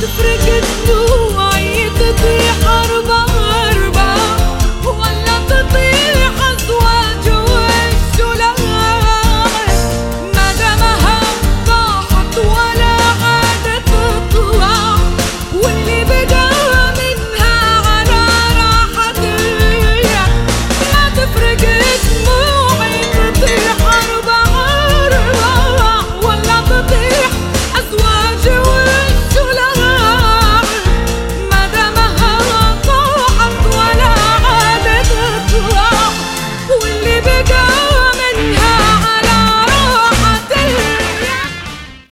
to forget you.